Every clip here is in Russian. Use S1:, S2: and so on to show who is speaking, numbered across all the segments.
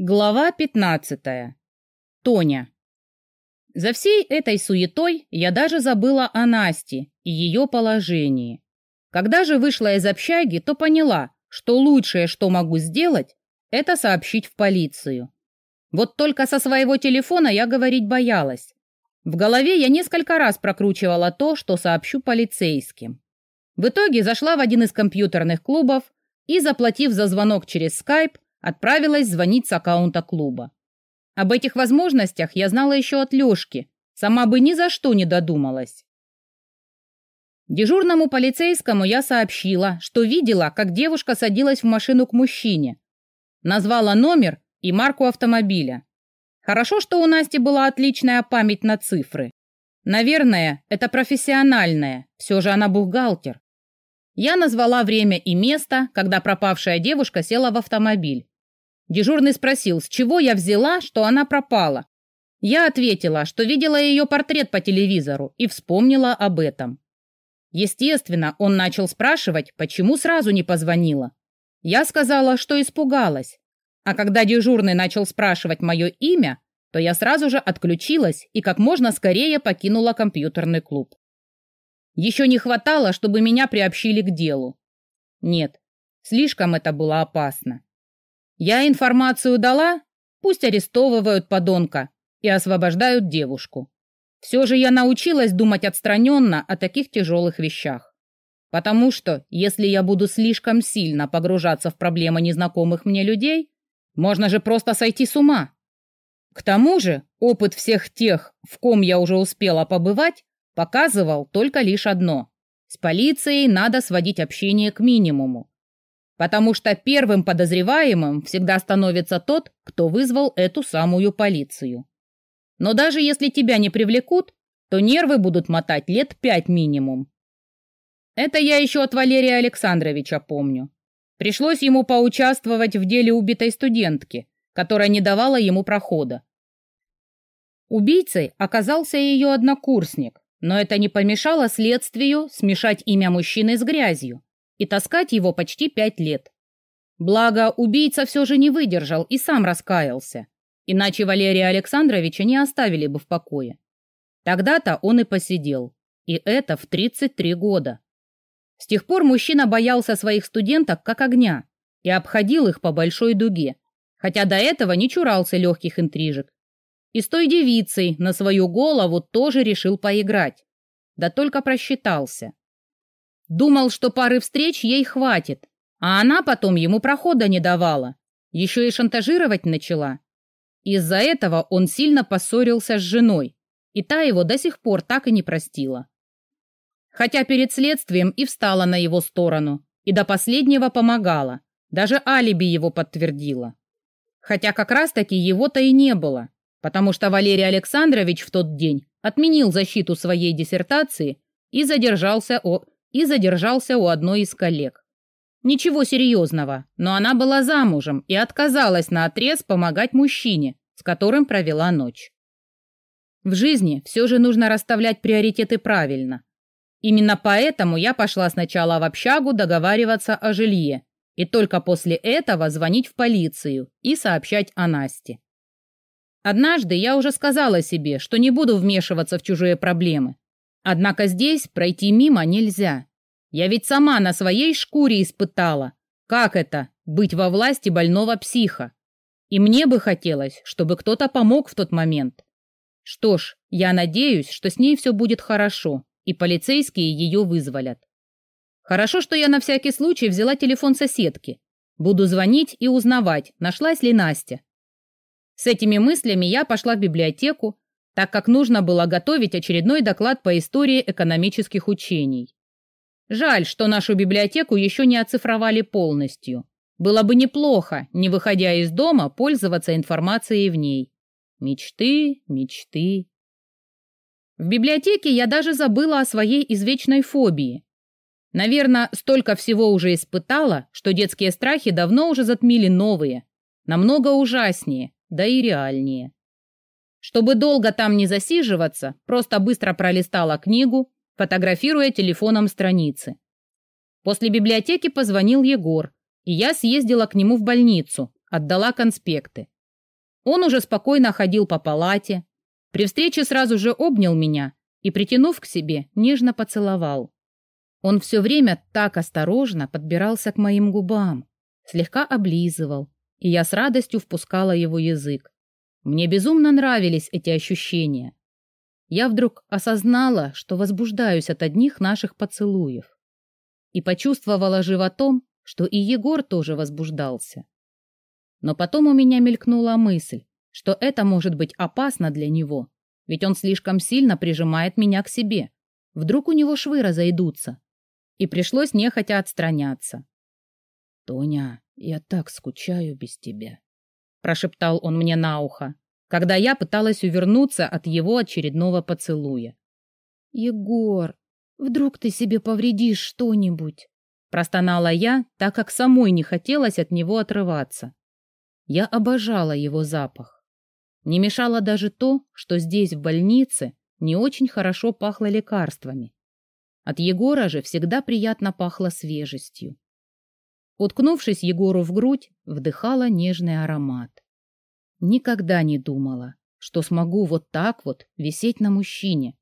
S1: Глава 15. Тоня. За всей этой суетой я даже забыла о Насте и ее положении. Когда же вышла из общаги, то поняла, что лучшее, что могу сделать, это сообщить в полицию. Вот только со своего телефона я говорить боялась. В голове я несколько раз прокручивала то, что сообщу полицейским. В итоге зашла в один из компьютерных клубов и, заплатив за звонок через Skype, Отправилась звонить с аккаунта клуба. Об этих возможностях я знала еще от Лешки, сама бы ни за что не додумалась. Дежурному полицейскому я сообщила, что видела, как девушка садилась в машину к мужчине. Назвала номер и марку автомобиля. Хорошо, что у Насти была отличная память на цифры. Наверное, это профессиональная, все же она бухгалтер. Я назвала время и место, когда пропавшая девушка села в автомобиль. Дежурный спросил, с чего я взяла, что она пропала. Я ответила, что видела ее портрет по телевизору и вспомнила об этом. Естественно, он начал спрашивать, почему сразу не позвонила. Я сказала, что испугалась. А когда дежурный начал спрашивать мое имя, то я сразу же отключилась и как можно скорее покинула компьютерный клуб. Еще не хватало, чтобы меня приобщили к делу. Нет, слишком это было опасно. Я информацию дала, пусть арестовывают подонка и освобождают девушку. Все же я научилась думать отстраненно о таких тяжелых вещах. Потому что, если я буду слишком сильно погружаться в проблемы незнакомых мне людей, можно же просто сойти с ума. К тому же, опыт всех тех, в ком я уже успела побывать, показывал только лишь одно. С полицией надо сводить общение к минимуму. Потому что первым подозреваемым всегда становится тот, кто вызвал эту самую полицию. Но даже если тебя не привлекут, то нервы будут мотать лет пять минимум. Это я еще от Валерия Александровича помню. Пришлось ему поучаствовать в деле убитой студентки, которая не давала ему прохода. Убийцей оказался ее однокурсник, но это не помешало следствию смешать имя мужчины с грязью и таскать его почти пять лет. Благо, убийца все же не выдержал и сам раскаялся, иначе Валерия Александровича не оставили бы в покое. Тогда-то он и посидел, и это в 33 года. С тех пор мужчина боялся своих студенток как огня и обходил их по большой дуге, хотя до этого не чурался легких интрижек и с той девицей на свою голову тоже решил поиграть. Да только просчитался. Думал, что пары встреч ей хватит, а она потом ему прохода не давала. Еще и шантажировать начала. Из-за этого он сильно поссорился с женой, и та его до сих пор так и не простила. Хотя перед следствием и встала на его сторону, и до последнего помогала, даже алиби его подтвердила. Хотя как раз-таки его-то и не было потому что Валерий Александрович в тот день отменил защиту своей диссертации и задержался, о... и задержался у одной из коллег. Ничего серьезного, но она была замужем и отказалась на отрез помогать мужчине, с которым провела ночь. В жизни все же нужно расставлять приоритеты правильно. Именно поэтому я пошла сначала в общагу договариваться о жилье и только после этого звонить в полицию и сообщать о Насте. Однажды я уже сказала себе, что не буду вмешиваться в чужие проблемы. Однако здесь пройти мимо нельзя. Я ведь сама на своей шкуре испытала, как это — быть во власти больного психа. И мне бы хотелось, чтобы кто-то помог в тот момент. Что ж, я надеюсь, что с ней все будет хорошо, и полицейские ее вызволят. Хорошо, что я на всякий случай взяла телефон соседки. Буду звонить и узнавать, нашлась ли Настя. С этими мыслями я пошла в библиотеку, так как нужно было готовить очередной доклад по истории экономических учений. Жаль, что нашу библиотеку еще не оцифровали полностью. Было бы неплохо, не выходя из дома, пользоваться информацией в ней. Мечты, мечты. В библиотеке я даже забыла о своей извечной фобии. Наверное, столько всего уже испытала, что детские страхи давно уже затмили новые, намного ужаснее, да и реальнее. Чтобы долго там не засиживаться, просто быстро пролистала книгу, фотографируя телефоном страницы. После библиотеки позвонил Егор, и я съездила к нему в больницу, отдала конспекты. Он уже спокойно ходил по палате, при встрече сразу же обнял меня и, притянув к себе, нежно поцеловал. Он все время так осторожно подбирался к моим губам, слегка облизывал, и я с радостью впускала его язык. Мне безумно нравились эти ощущения. Я вдруг осознала, что возбуждаюсь от одних наших поцелуев. И почувствовала животом, что и Егор тоже возбуждался. Но потом у меня мелькнула мысль, что это может быть опасно для него, ведь он слишком сильно прижимает меня к себе. Вдруг у него швы разойдутся. И пришлось нехотя отстраняться.
S2: «Тоня, я так скучаю без тебя», —
S1: прошептал он мне на ухо, когда я пыталась увернуться от его очередного поцелуя.
S2: «Егор, вдруг ты себе повредишь что-нибудь?»
S1: Простонала я, так как самой не хотелось от него отрываться. Я обожала его запах. Не мешало даже то, что здесь, в больнице, не очень хорошо пахло лекарствами. От Егора же всегда приятно пахло свежестью. Уткнувшись Егору в грудь, вдыхала нежный аромат. Никогда не думала, что смогу вот так вот висеть на мужчине.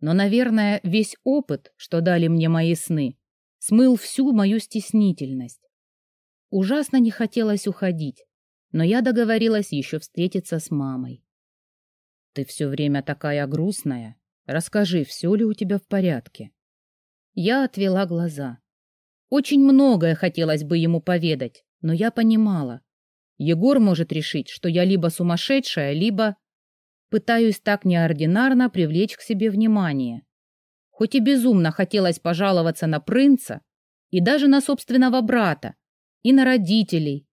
S1: Но, наверное, весь опыт, что дали мне мои сны, смыл всю мою стеснительность. Ужасно не хотелось уходить, но я договорилась еще встретиться с мамой.
S2: «Ты все время такая грустная. Расскажи, все ли у тебя в порядке?»
S1: Я отвела глаза. Очень многое хотелось бы ему поведать, но я понимала. Егор может решить, что я либо сумасшедшая, либо... Пытаюсь так неординарно привлечь к себе внимание. Хоть и безумно хотелось пожаловаться на принца и даже на собственного брата, и на родителей,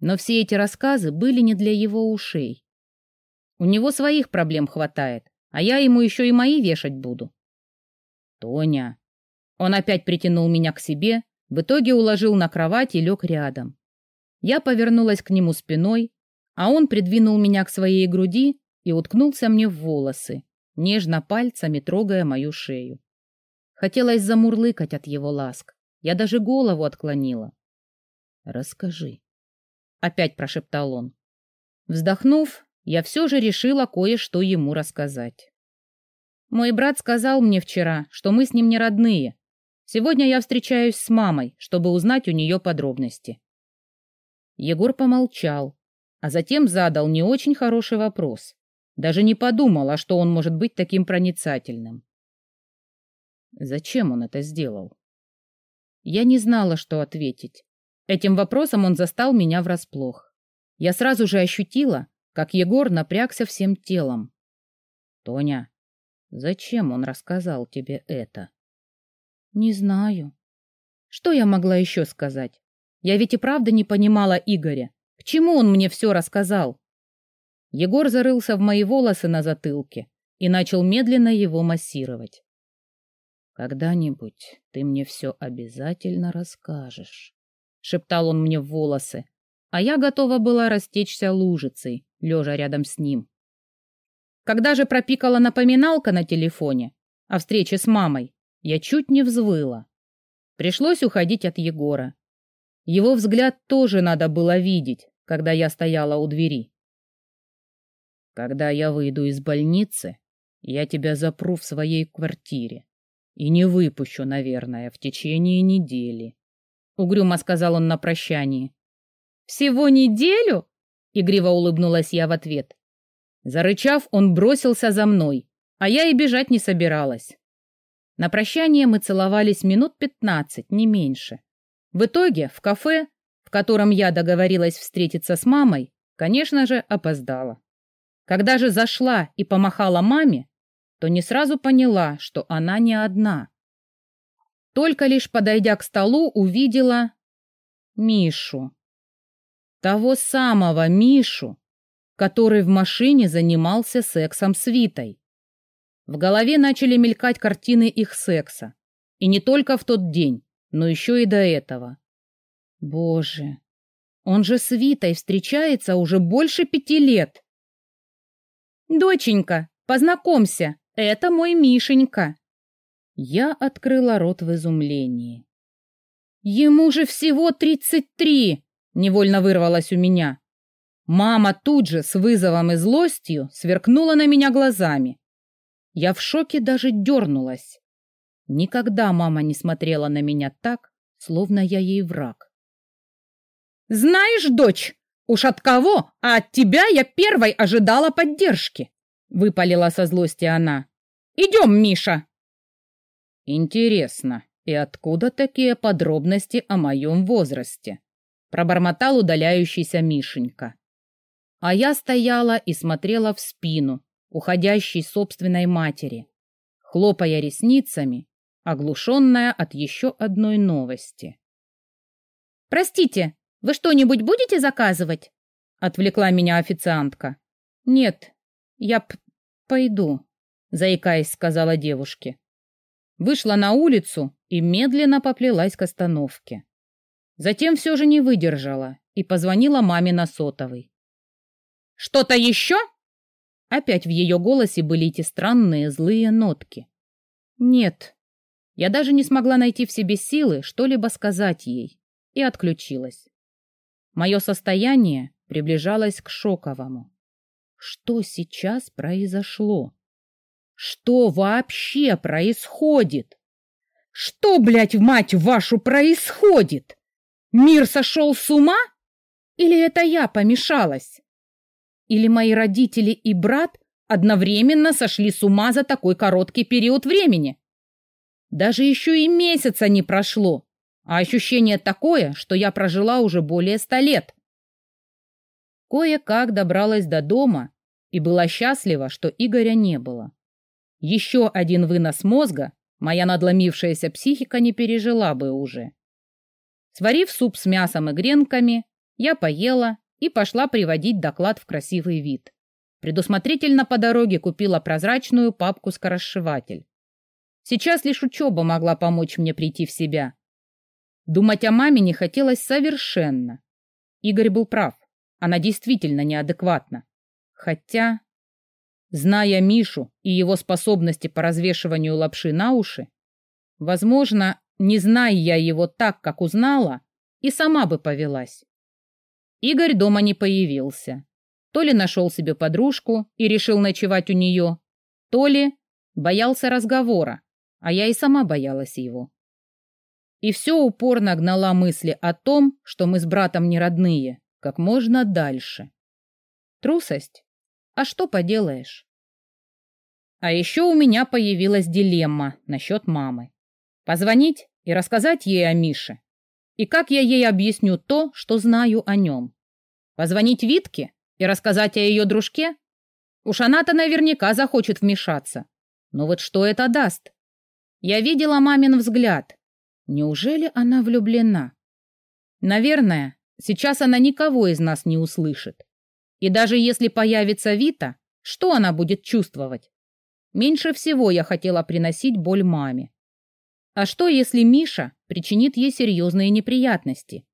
S1: но все эти рассказы были не для его ушей. У него своих проблем хватает, а я ему еще и мои вешать буду.
S2: Тоня.
S1: Он опять притянул меня к себе, в итоге уложил на кровать и лег рядом. Я повернулась к нему спиной, а он придвинул меня к своей груди и уткнулся мне в волосы, нежно пальцами трогая мою шею. Хотелось замурлыкать от его ласк. Я даже голову отклонила.
S2: «Расскажи», —
S1: опять прошептал он. Вздохнув, я все же решила кое-что ему рассказать. Мой брат сказал мне вчера, что мы с ним не родные. Сегодня я встречаюсь с мамой, чтобы узнать у нее подробности. Егор помолчал, а затем задал не очень хороший вопрос. Даже не подумал, а что он может быть таким проницательным.
S2: Зачем он это сделал?
S1: Я не знала, что ответить. Этим вопросом он застал меня врасплох. Я сразу же ощутила, как Егор напрягся всем телом.
S2: Тоня, зачем он рассказал тебе это?
S1: Не знаю. Что я могла еще сказать? Я ведь и правда не понимала Игоря. К чему он мне все рассказал? Егор зарылся в мои волосы на затылке и начал медленно его массировать.
S2: «Когда-нибудь ты мне все обязательно расскажешь», —
S1: шептал он мне в волосы, а я готова была растечься лужицей, лежа рядом с ним. Когда же пропикала напоминалка на телефоне о встрече с мамой, я чуть не взвыла. Пришлось уходить от Егора. Его взгляд тоже надо было видеть, когда я стояла у двери.
S2: Когда я выйду из больницы, я тебя запру в своей квартире и не выпущу, наверное, в течение недели.
S1: Угрюмо сказал он на прощании. Всего неделю? Игриво улыбнулась я в ответ. Зарычав, он бросился за мной, а я и бежать не собиралась. На прощание мы целовались минут пятнадцать, не меньше. В итоге в кафе, в котором я договорилась встретиться с мамой, конечно же, опоздала. Когда же зашла и помахала маме, то не сразу поняла, что она не одна. Только лишь подойдя к столу, увидела Мишу. Того самого Мишу, который в машине занимался сексом с Витой. В голове начали мелькать картины их секса. И не только в тот день, но еще и до этого. Боже, он же с Витой встречается уже больше пяти лет. «Доченька, познакомься, это мой Мишенька». Я открыла рот в изумлении. «Ему же всего тридцать три!» — невольно вырвалось у меня. Мама тут же с вызовом и злостью сверкнула на меня глазами. Я в шоке даже дернулась. Никогда мама не смотрела на меня так, словно я ей враг. «Знаешь, дочь, уж от кого, а от тебя я первой ожидала поддержки!» — выпалила со злости она. «Идем, Миша!»
S2: «Интересно, и откуда такие подробности о моем возрасте?» — пробормотал удаляющийся Мишенька. А я стояла и смотрела в спину уходящей собственной матери, хлопая ресницами, оглушенная от еще одной новости.
S1: «Простите, вы что-нибудь будете заказывать?» — отвлекла меня официантка.
S2: «Нет, я пойду», — заикаясь, сказала девушке. Вышла на улицу и медленно поплелась к остановке. Затем все же не выдержала и позвонила маме на сотовый.
S1: «Что-то еще?»
S2: Опять в ее голосе были эти странные злые нотки. «Нет». Я даже не смогла найти в себе силы что-либо сказать ей и отключилась. Мое состояние приближалось к шоковому. Что сейчас произошло? Что вообще происходит?
S1: Что, блядь, в мать вашу, происходит? Мир сошел с ума? Или это я помешалась? Или мои родители и брат одновременно сошли с ума за такой короткий период времени? Даже еще и месяца не прошло, а ощущение такое, что я прожила уже более ста лет.
S2: Кое-как добралась до дома и была счастлива, что Игоря не было. Еще один вынос мозга моя надломившаяся психика не пережила бы уже. Сварив суп с мясом и гренками, я поела и пошла приводить доклад в красивый вид. Предусмотрительно по дороге купила прозрачную папку-скоросшиватель. Сейчас лишь учеба могла помочь мне прийти в себя. Думать о маме не хотелось совершенно. Игорь был прав. Она действительно неадекватна. Хотя, зная Мишу и его способности по развешиванию лапши на уши, возможно, не зная я его так, как узнала, и сама бы повелась. Игорь дома не появился. То ли нашел себе подружку и решил ночевать у нее, то ли боялся разговора, а я и сама боялась его и все упорно гнала мысли о том, что мы с братом не родные, как можно дальше. Трусость? А что поделаешь? А еще у меня появилась дилемма насчет мамы. Позвонить и рассказать ей о Мише. И как я ей объясню то, что знаю о нем. Позвонить Витке и рассказать о ее дружке? Уж она-то наверняка захочет вмешаться. Но вот что это даст? Я видела мамин взгляд, Неужели она влюблена? Наверное, сейчас она никого из нас не услышит. И даже если появится Вита, что она будет чувствовать? Меньше всего я хотела приносить боль маме. А что, если Миша причинит ей серьезные неприятности?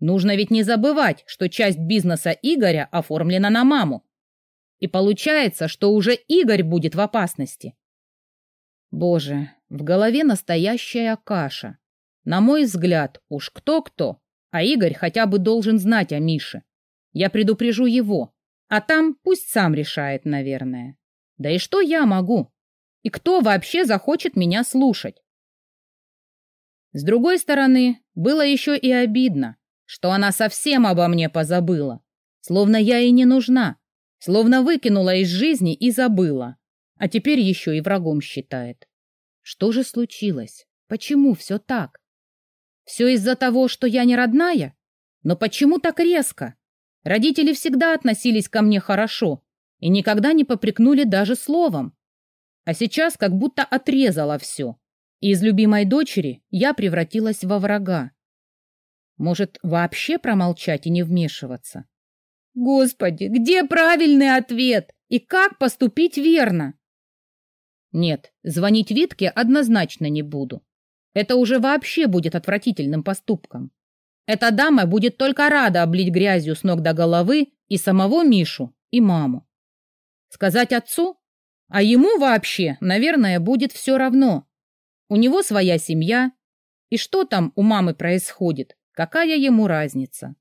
S2: Нужно ведь не забывать, что часть бизнеса Игоря оформлена на маму. И получается, что уже Игорь будет в опасности. Боже, в голове настоящая каша. На мой взгляд, уж кто-кто, а Игорь хотя бы должен знать о Мише. Я предупрежу его, а там пусть сам решает, наверное. Да и что я могу? И кто вообще захочет меня слушать? С другой стороны, было еще и обидно, что она совсем обо мне позабыла, словно я ей не нужна, словно выкинула из жизни и забыла, а теперь еще и врагом считает. Что же случилось? Почему все так? Все из-за того, что я не родная? Но почему так резко? Родители всегда относились ко мне хорошо и никогда не попрекнули даже словом. А сейчас как будто отрезала все, и из любимой дочери я превратилась во врага. Может, вообще промолчать и не вмешиваться? Господи, где правильный ответ? И как поступить верно? Нет, звонить Витке однозначно не буду. Это уже вообще будет отвратительным поступком. Эта дама будет только рада облить грязью с ног до головы и самого Мишу, и маму. Сказать отцу? А ему вообще, наверное, будет все равно. У него своя семья. И что там у мамы происходит? Какая ему разница?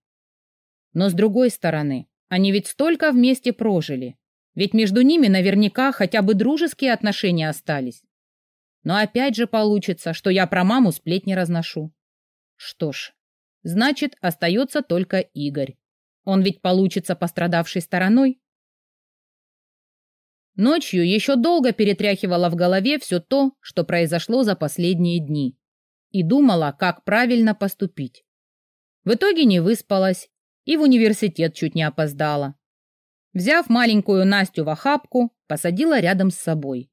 S2: Но с другой стороны,
S1: Они ведь столько вместе прожили. Ведь между ними наверняка хотя бы дружеские отношения остались. Но опять же получится, что я про маму сплетни разношу. Что ж, значит, остается только Игорь. Он ведь получится пострадавшей стороной. Ночью еще долго перетряхивала в голове все то, что произошло за последние дни, и думала, как правильно поступить. В итоге не выспалась и в университет чуть не опоздала. Взяв маленькую Настю в охапку, посадила рядом с собой.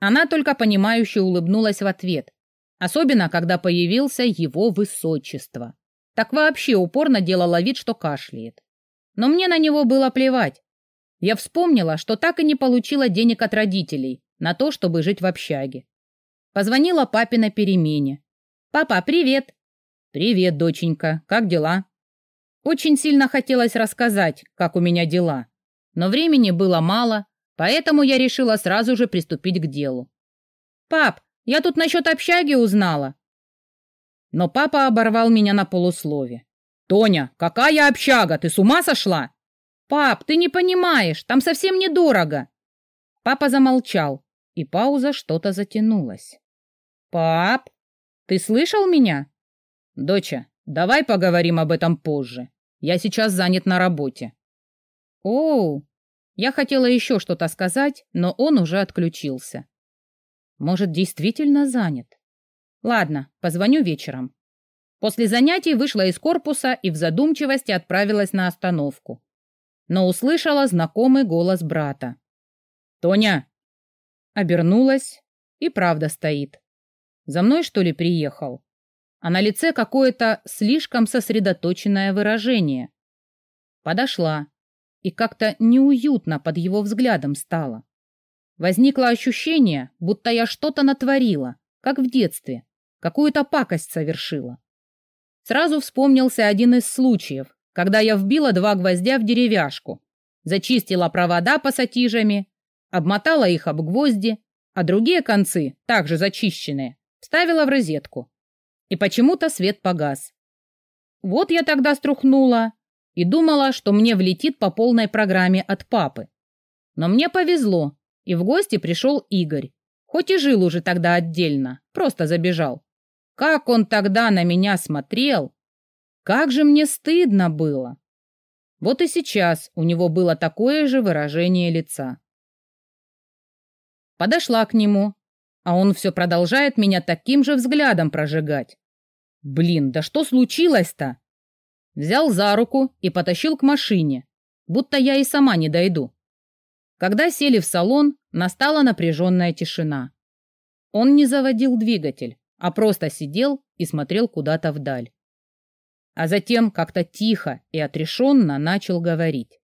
S1: Она только понимающе улыбнулась в ответ, особенно когда появился его высочество. Так вообще упорно делала вид, что кашляет. Но мне на него было плевать. Я вспомнила, что так и не получила денег от родителей на то, чтобы жить в общаге. Позвонила папе на перемене. «Папа, привет!» «Привет, доченька, как дела?» Очень сильно хотелось рассказать, как у меня дела, но времени было мало, поэтому я решила сразу же приступить к делу. «Пап, я тут насчет общаги узнала». Но папа оборвал меня на полуслове. «Тоня, какая общага? Ты с ума сошла?» «Пап, ты не понимаешь, там совсем недорого». Папа замолчал, и пауза что-то затянулась. «Пап, ты слышал меня?» «Доча, давай поговорим об этом позже. Я сейчас занят на работе». «Оу!» Я хотела еще что-то сказать, но он уже отключился. Может, действительно занят? Ладно, позвоню вечером. После занятий вышла из корпуса и в задумчивости отправилась на остановку. Но услышала знакомый голос брата. «Тоня!» Обернулась и правда стоит. За мной, что ли, приехал? А на лице какое-то слишком сосредоточенное выражение. Подошла, и как-то неуютно под его взглядом стало. Возникло ощущение, будто я что-то натворила, как в детстве, какую-то пакость совершила. Сразу вспомнился один из случаев, когда я вбила два гвоздя в деревяшку, зачистила провода пассатижами, обмотала их об гвозди, а другие концы, также зачищенные, вставила в розетку. И почему-то свет погас. Вот я тогда струхнула, и думала, что мне влетит по полной программе от папы. Но мне повезло, и в гости пришел Игорь. Хоть и жил уже тогда отдельно, просто забежал. Как он тогда на меня смотрел! Как же мне стыдно было! Вот и сейчас у него было такое же выражение лица. Подошла к нему, а он все продолжает меня таким же взглядом прожигать. Блин, да что случилось-то? Взял за руку и потащил к машине, будто я и сама не дойду. Когда сели в салон, настала напряженная тишина. Он не заводил двигатель, а просто сидел и смотрел куда-то вдаль. А затем как-то тихо и отрешенно начал говорить.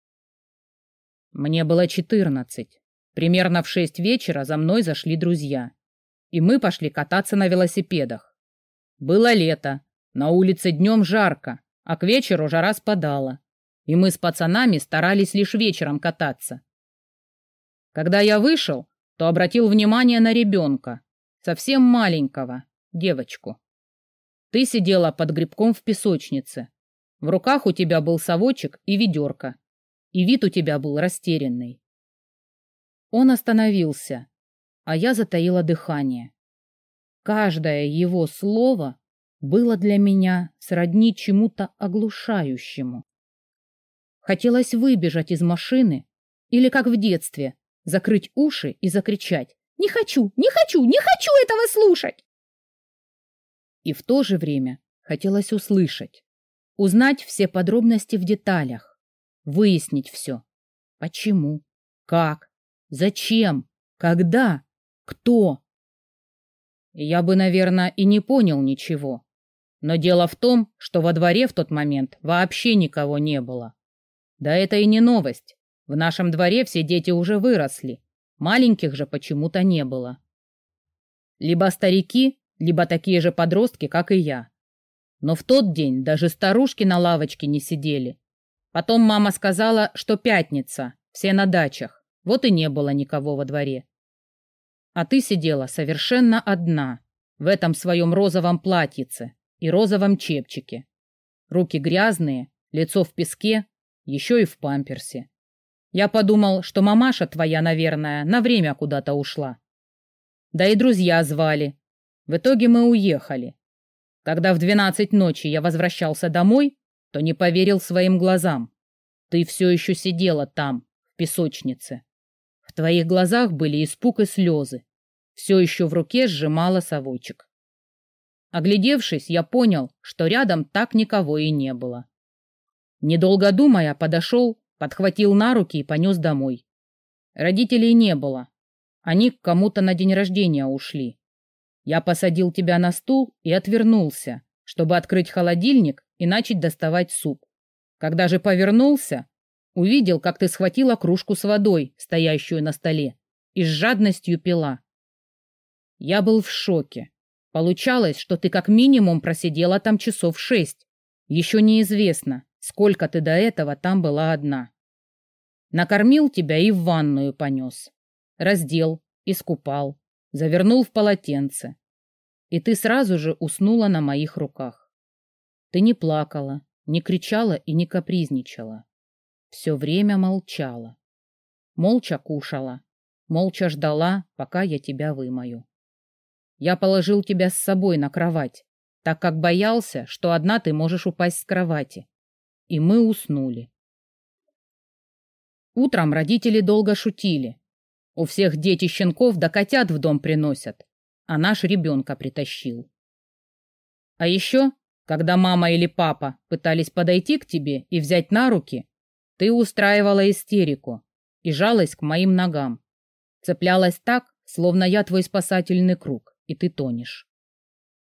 S1: Мне было четырнадцать. Примерно в шесть вечера за мной зашли друзья. И мы пошли кататься на велосипедах. Было лето, на улице днем жарко, а к вечеру жара спадала, и мы с пацанами старались лишь вечером кататься. Когда я вышел, то обратил внимание на ребенка, совсем маленького, девочку. Ты сидела под грибком в песочнице. В руках у тебя был совочек и ведерко, и вид у тебя был растерянный. Он остановился, а я затаила дыхание. Каждое его слово было для меня сродни чему-то оглушающему. Хотелось выбежать из машины или, как в детстве, закрыть уши и закричать «Не хочу! Не хочу! Не хочу этого слушать!» И в то же время хотелось услышать, узнать все подробности в деталях, выяснить все. Почему? Как? Зачем? Когда? Кто? Я бы, наверное, и не понял ничего, но дело в том, что во дворе в тот момент вообще никого не было. Да это и не новость. В нашем дворе все дети уже выросли. Маленьких же почему-то не было. Либо старики, либо такие же подростки, как и я. Но в тот день даже старушки на лавочке не сидели. Потом мама сказала, что пятница, все на дачах. Вот и не было никого во дворе. А ты сидела совершенно одна, в этом своем розовом платьице, и розовом чепчике. Руки грязные, лицо в песке,
S2: еще и в памперсе. Я подумал, что мамаша твоя, наверное, на время куда-то ушла. Да и друзья звали. В итоге мы уехали. Когда в двенадцать ночи я возвращался домой, то не поверил своим глазам. Ты все еще сидела там, в песочнице. В твоих глазах были испуг и слезы. Все еще в руке сжимала совочек. Оглядевшись, я понял, что рядом так никого и не было. Недолго думая, подошел, подхватил на руки и понес домой. Родителей не было. Они к кому-то на день рождения ушли. Я посадил тебя на стул и отвернулся, чтобы открыть холодильник и начать доставать суп. Когда же повернулся, увидел, как ты схватила кружку с водой, стоящую на столе, и с жадностью пила. Я был в шоке. Получалось, что ты как минимум просидела там часов шесть. Еще неизвестно, сколько ты до этого там была одна. Накормил тебя и в ванную понес. Раздел, искупал, завернул в полотенце. И ты сразу же уснула на моих руках. Ты не плакала, не кричала и не капризничала. Все время молчала. Молча кушала, молча ждала, пока я тебя вымою. Я положил тебя с собой на кровать, так как боялся, что одна ты можешь упасть с кровати. И мы уснули. Утром родители долго шутили. У всех дети щенков да котят в дом приносят, а наш ребенка притащил. А еще, когда мама или папа пытались подойти к тебе и взять на руки, ты устраивала истерику и жалась к моим ногам. Цеплялась так, словно я твой спасательный круг и ты тонешь.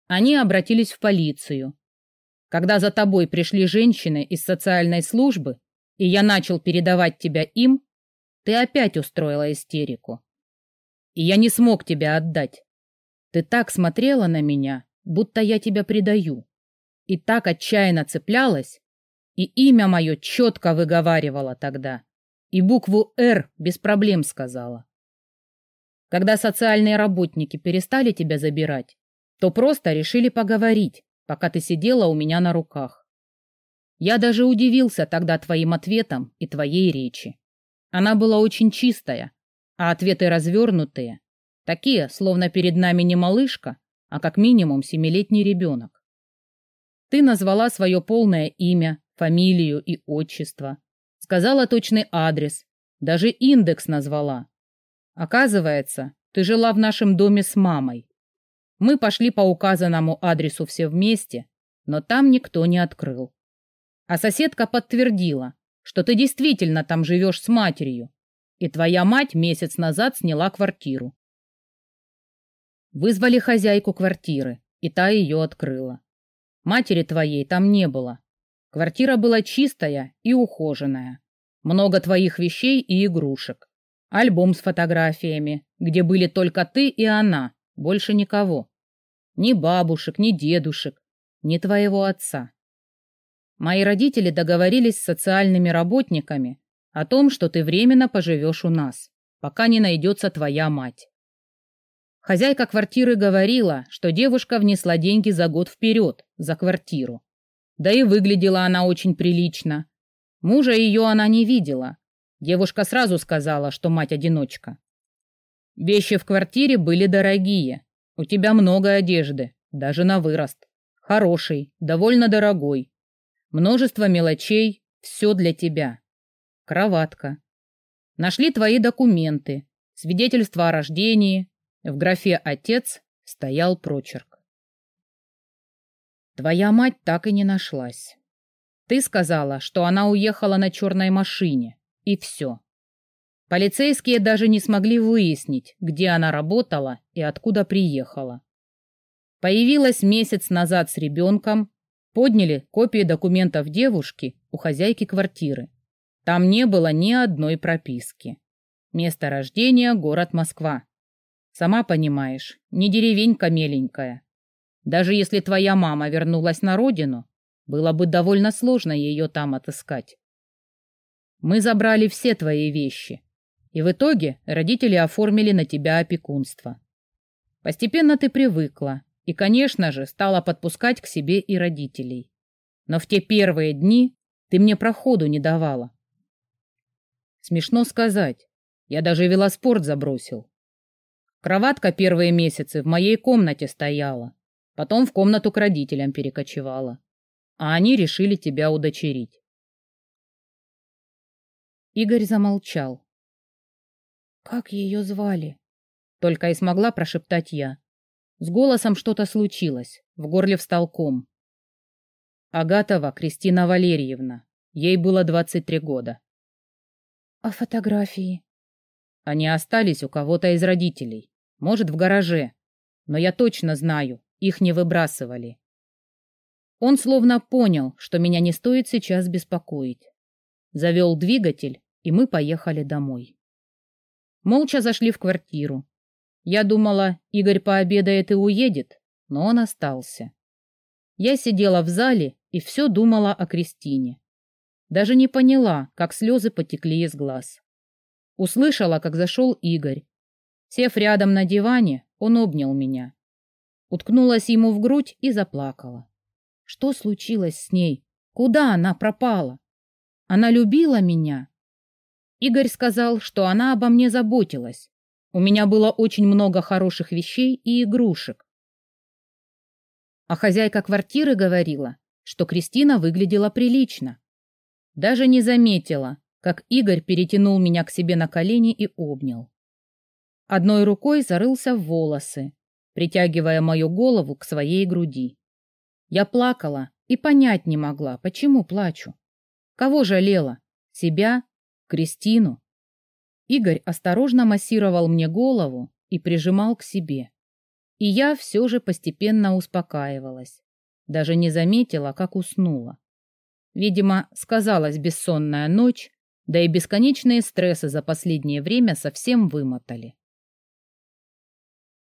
S2: Они обратились в полицию. Когда за тобой пришли женщины из социальной службы, и я начал передавать тебя им, ты опять устроила истерику. И я не смог тебя отдать. Ты так смотрела на меня, будто я тебя предаю. И так отчаянно цеплялась, и имя мое четко выговаривала тогда, и букву «Р» без проблем сказала. Когда социальные работники перестали тебя забирать, то просто решили поговорить, пока ты сидела у меня на руках. Я даже удивился тогда твоим ответам и твоей речи. Она была очень чистая, а ответы развернутые, такие, словно перед нами не малышка, а как минимум семилетний ребенок. Ты назвала свое полное имя, фамилию и отчество, сказала точный адрес, даже индекс назвала, Оказывается, ты жила в нашем доме с мамой. Мы пошли по указанному адресу все вместе, но там никто не открыл. А соседка подтвердила, что ты действительно там живешь с матерью, и твоя мать месяц назад сняла квартиру. Вызвали хозяйку квартиры, и та ее открыла. Матери твоей там не было. Квартира была чистая и ухоженная. Много твоих вещей и игрушек. Альбом с фотографиями, где были только ты и она, больше никого. Ни бабушек, ни дедушек, ни твоего отца. Мои родители договорились с социальными работниками о том, что ты временно поживешь у нас, пока не найдется твоя мать. Хозяйка квартиры говорила, что девушка внесла деньги за год вперед, за квартиру. Да и выглядела она очень прилично. Мужа ее она не видела, Девушка сразу сказала, что мать-одиночка. Вещи в квартире были дорогие. У тебя много одежды, даже на вырост. Хороший, довольно дорогой. Множество мелочей, все для тебя. Кроватка. Нашли твои документы, свидетельство о рождении. В графе «Отец» стоял прочерк. Твоя мать так и не нашлась. Ты сказала, что она уехала на черной машине. И все. Полицейские даже не смогли выяснить, где она работала и откуда приехала. Появилась месяц назад с ребенком, подняли копии документов девушки у хозяйки квартиры. Там не было ни одной прописки. Место рождения – город Москва. Сама понимаешь, не деревенька меленькая. Даже если твоя мама вернулась на родину, было бы довольно сложно ее там отыскать. Мы забрали все твои вещи, и в итоге родители оформили на тебя опекунство. Постепенно ты привыкла и, конечно же, стала подпускать к себе и родителей. Но в те первые дни Ты мне проходу не давала. Смешно сказать. Я даже велоспорт забросил. Кроватка первые месяцы в моей комнате стояла. Потом в комнату к родителям перекочевала. А они решили тебя удочерить.
S1: Игорь замолчал. «Как ее звали?»
S2: Только и смогла прошептать я. С голосом что-то случилось, в горле встал ком. Агатова Кристина Валерьевна. Ей было 23 года.
S1: А фотографии?
S2: Они остались у кого-то из родителей. Может, в гараже. Но я точно знаю, их не выбрасывали. Он словно понял, что меня не стоит сейчас беспокоить. Завел двигатель, и мы поехали домой. Молча зашли в квартиру. Я думала, Игорь пообедает и уедет, но он остался. Я сидела в зале и все думала о Кристине. Даже не поняла, как слезы потекли из глаз. Услышала, как зашел Игорь. Сев рядом на диване, он обнял меня. Уткнулась ему в грудь и заплакала. Что случилось с ней? Куда она пропала? Она любила меня? Игорь сказал, что она обо мне заботилась. У меня было очень много хороших вещей и игрушек. А хозяйка квартиры говорила, что Кристина выглядела прилично. Даже не заметила, как Игорь перетянул меня к себе на колени и обнял. Одной рукой зарылся в волосы, притягивая мою голову к своей груди. Я плакала и понять не могла, почему плачу. Кого жалела? Себя? Кристину? Игорь осторожно массировал мне голову и прижимал к себе. И я все же постепенно успокаивалась. Даже не заметила, как уснула. Видимо, сказалась бессонная ночь, да и бесконечные стрессы за последнее время совсем вымотали.